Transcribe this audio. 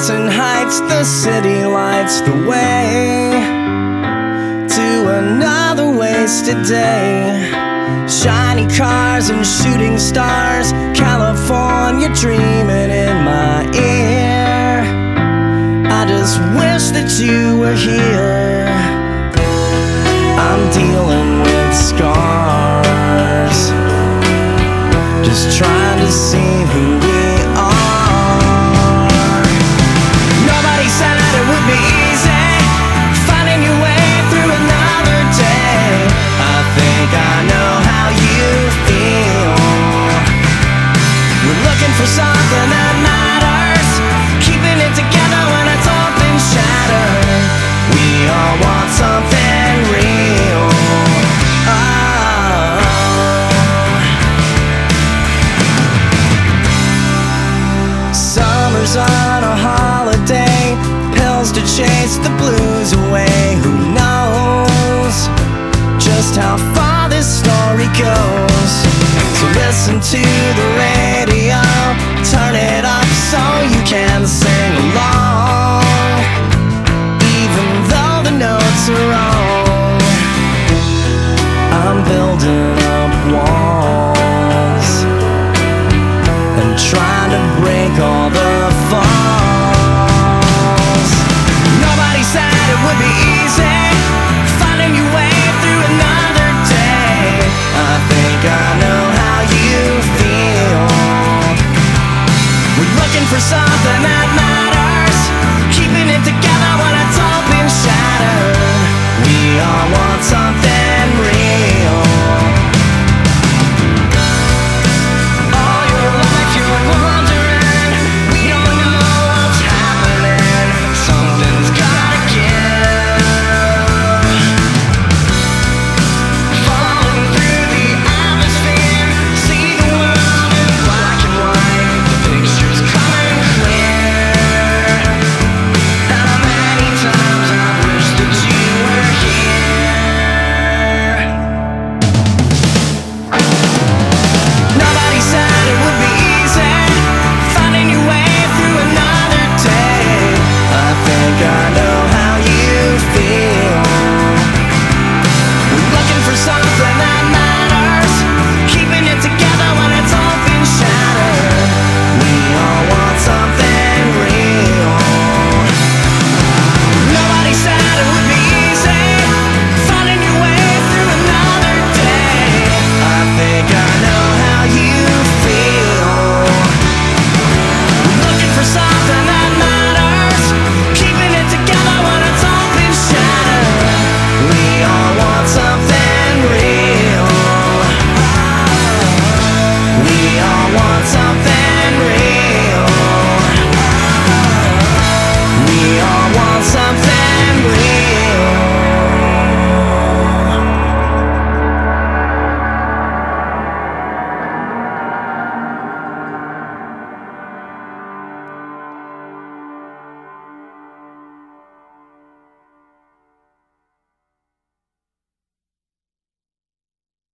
nights the city lights the way to another wasted day. Shiny cars and shooting stars, California dreaming in my ear. I just wish that you were here. I'm dealing with scars, was on a holiday, pills to chase the blues away. Who knows just how far this story goes? So listen to the radio, turn it up so you can sing along, even though the notes are wrong. I'm building up walls and trying to break all the for something else.